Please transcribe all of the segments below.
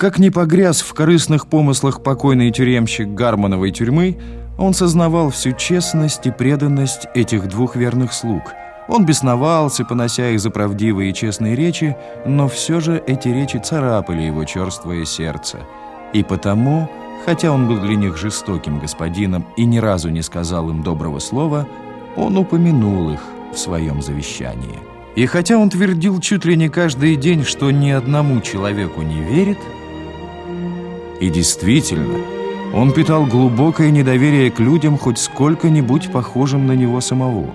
Как не погряз в корыстных помыслах покойный тюремщик Гармоновой тюрьмы, он сознавал всю честность и преданность этих двух верных слуг. Он бесновался, понося их за правдивые и честные речи, но все же эти речи царапали его черствое сердце. И потому, хотя он был для них жестоким господином и ни разу не сказал им доброго слова, он упомянул их в своем завещании. И хотя он твердил чуть ли не каждый день, что ни одному человеку не верит, и действительно, он питал глубокое недоверие к людям, хоть сколько-нибудь похожим на него самого.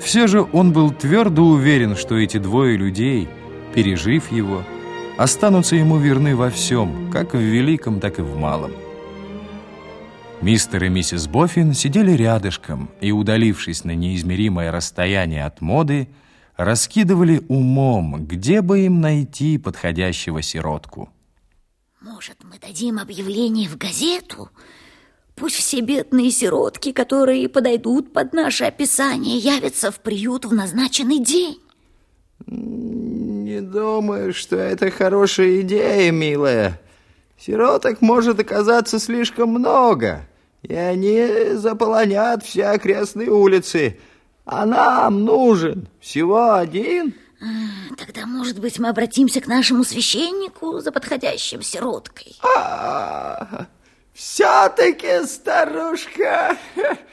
Все же он был твердо уверен, что эти двое людей, пережив его, останутся ему верны во всем, как в великом, так и в малом. Мистер и миссис Боффин сидели рядышком и, удалившись на неизмеримое расстояние от моды, раскидывали умом, где бы им найти подходящего сиротку. Может, мы дадим объявление в газету? Пусть все бедные сиротки, которые подойдут под наше описание, явятся в приют в назначенный день. Не думаю, что это хорошая идея, милая. Сироток может оказаться слишком много, и они заполонят все окрестные улицы. А нам нужен всего один. Тогда, может быть, мы обратимся к нашему священнику за подходящим сироткой. А, все-таки, старушка,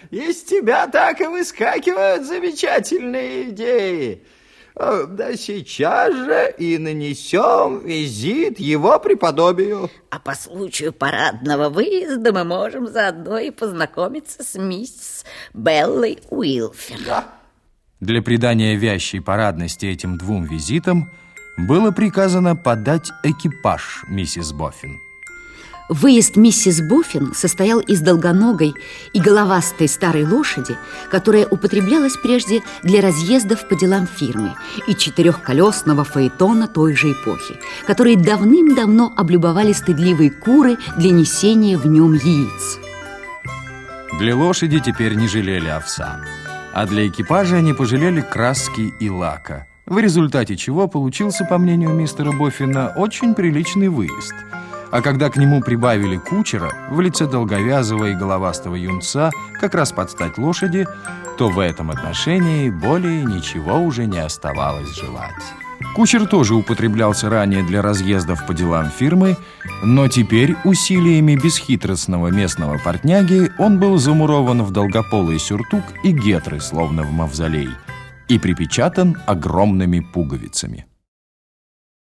из тебя так и выскакивают замечательные идеи. Э, да сейчас же и нанесем визит его преподобию. А по случаю парадного выезда мы можем заодно и познакомиться с мисс Беллой Уилфер. Да. Для придания вящей парадности этим двум визитам было приказано подать экипаж миссис Боффин. Выезд миссис Буффин состоял из долгоногой и головастой старой лошади, которая употреблялась прежде для разъездов по делам фирмы, и четырехколесного фаэтона той же эпохи, которые давным-давно облюбовали стыдливые куры для несения в нем яиц. Для лошади теперь не жалели овса, а для экипажа они пожалели краски и лака, в результате чего получился, по мнению мистера Боффина, очень приличный выезд – а когда к нему прибавили кучера в лице долговязого и головастого юнца, как раз под стать лошади, то в этом отношении более ничего уже не оставалось желать. Кучер тоже употреблялся ранее для разъездов по делам фирмы, но теперь усилиями бесхитростного местного портняги он был замурован в долгополый сюртук и гетры, словно в мавзолей, и припечатан огромными пуговицами.